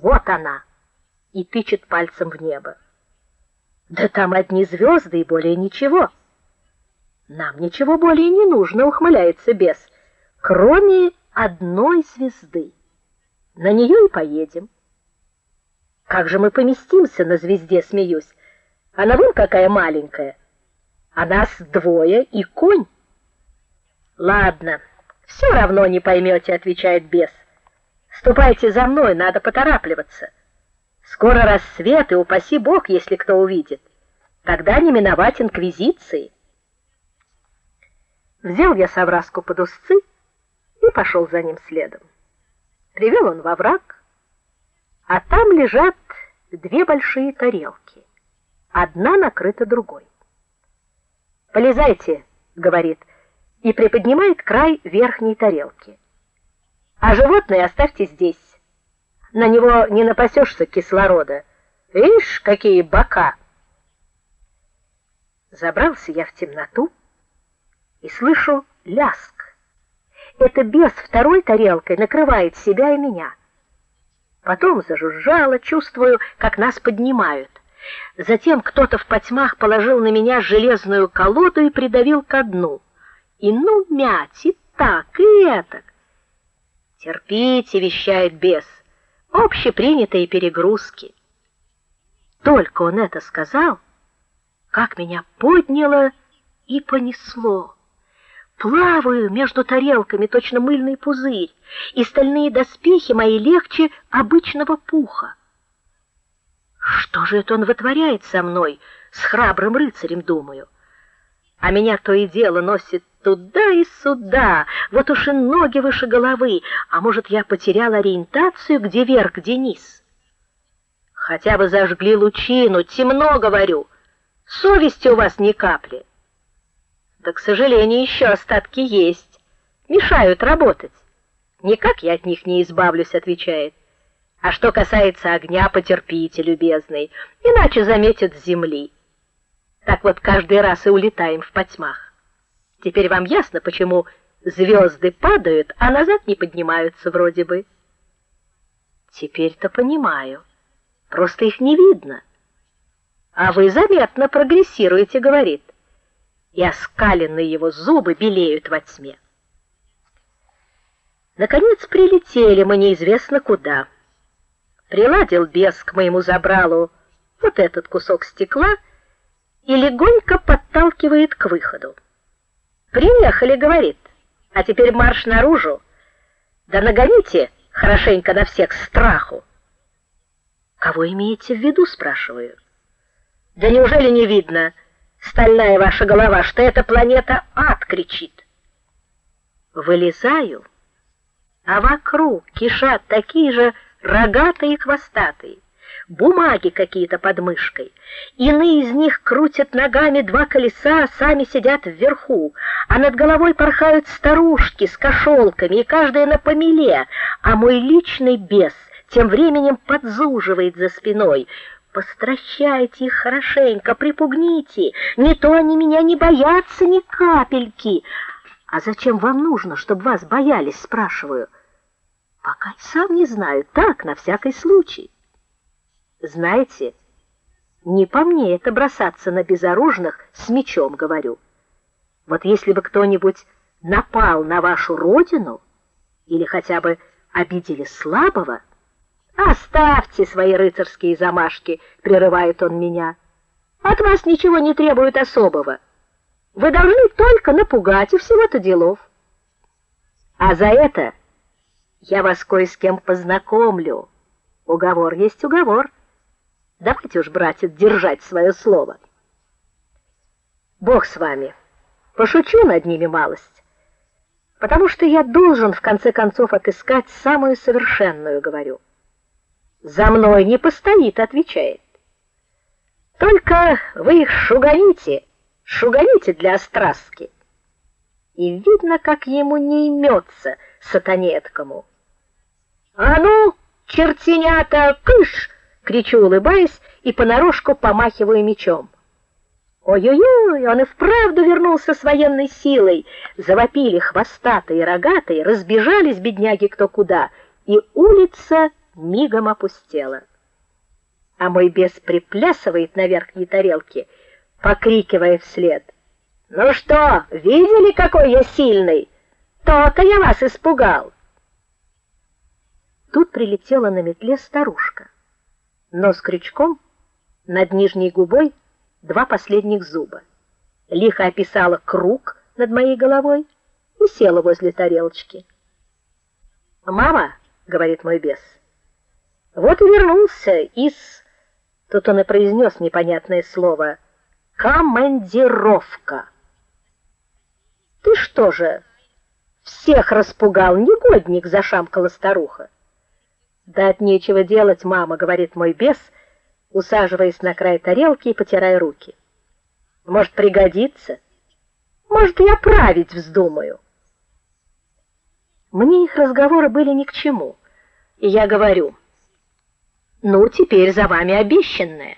Вот она. И тычет пальцем в небо. Да там одни звезды и более ничего. Нам ничего более не нужно, ухмыляется бес, кроме одной звезды. На нее и поедем. Как же мы поместимся на звезде, смеюсь. Она вон какая маленькая. А нас двое и конь. Ладно, все равно не поймете, отвечает бес. Ступайте за мной, надо поторапливаться. Скоро рассвет, и упаси бог, если кто увидит. Тогда не миновать инквизиции. Взял я совраску под узцы и пошел за ним следом. Привел он во враг, а там лежат две большие тарелки. Одна накрыта другой. "Полезайте", говорит, и приподнимает край верхней тарелки. "А животное оставьте здесь. На него не напасешься кислорода. Ишь, какие бока!" Забрался я в темноту и слышу ляск. Это бес второй тарелкой накрывает себя и меня. Потом зажужжало, чувствую, как нас поднимают. Затем кто-то в потьмах положил на меня железную колоду и придавил ко дну. И ну мять, и так, и этак. Терпите, вещает бес. Общепринятые перегрузки. Только он это сказал, как меня подняло и понесло. Плаваю между тарелками, точно мыльный пузырь, и стальные доспехи мои легче обычного пуха. Что же это он вытворяет со мной, с храбрым рыцарем, думаю? А меня то и дело носит туда и сюда, вот уж и ноги выше головы, а может, я потерял ориентацию, где верх, где низ. Хотя бы зажгли лучину, темно, говорю. Совести у вас ни капли. Да, к сожалению, еще остатки есть. Мешают работать. Никак я от них не избавлюсь, отвечает. А что касается огня, потерпите, любезный, иначе заметят с земли. Так вот каждый раз и улетаем в потьмах. Теперь вам ясно, почему звезды падают, а назад не поднимаются вроде бы. Теперь-то понимаю. Просто их не видно. А вы заметно прогрессируете, говорит. И оскаленные его зубы белеют во тьме. Наконец прилетели мы неизвестно куда. Приладил бес к моему забралу вот этот кусок стекла и легонько подталкивает к выходу. Приехали, говорит. А теперь марш наружу. Да нагоните хорошенько на всех страху. Кого имеете в виду, спрашиваю. Да неужели не видно, стальная ваша голова, что эта планета ад кричит? Вылезаю, а вокруг кишат такие же рогатые и хвостатые, бумаги какие-то под мышкой. Иные из них крутят ногами два колеса, а сами сидят вверху, а над головой порхают старушки с кошелками, и каждая на помеле, а мой личный бес тем временем подзуживает за спиной — Постращайте их хорошенько, припугните, не то они меня не боятся ни капельки. А зачем вам нужно, чтобы вас боялись, спрашиваю. Пока сам не знаю, так на всякий случай. Знаете, не по мне это бросаться на безоружных с мечом, говорю. Вот если бы кто-нибудь напал на вашу родину или хотя бы обидели слабого, Оставьте свои рыцарские замашки, прерывает он меня. От вас ничего не требуют особого. Вы должны только напугать и всего-то делов. А за это я вас кое с кем познакомлю. Уговор есть уговор. Давайте уж, братец, держать свое слово. Бог с вами. Пошучу над ними малость. Потому что я должен в конце концов отыскать самую совершенную, говорю. За мной не постоит, отвечает. Только вы их шуганите, шуганите для остраски. И видно, как ему не имется сатанеткому. А ну, чертенята, кыш, кричу, улыбаясь и понарошку помахиваю мечом. Ой-ой-ой, он и вправду вернулся с военной силой. Завопили хвостатые рогатые, разбежались бедняги кто куда, и улица мигом опустела. А мой бес приплясывает на верхней тарелке, покрикивая вслед: "Ну что, видели, какой я сильный? То-то я вас испугал". Тут прилетела на метле старушка. Нос крючком, над нижней губой два последних зуба. Лихо описала круг над моей головой и села возле тарелочки. "Мама", говорит мой бес. "Вот и вернулся из Тут он и произнес непонятное слово командировка. Ты что же, всех распугал, негодник, зашамкала старуха. Да от нечего делать, мама, говорит мой бес, усаживаясь на край тарелки и потирая руки. Может, пригодится? Может, я править вздумаю. Мне их разговоры были ни к чему. И я говорю: "Ну, теперь за вами обещанное".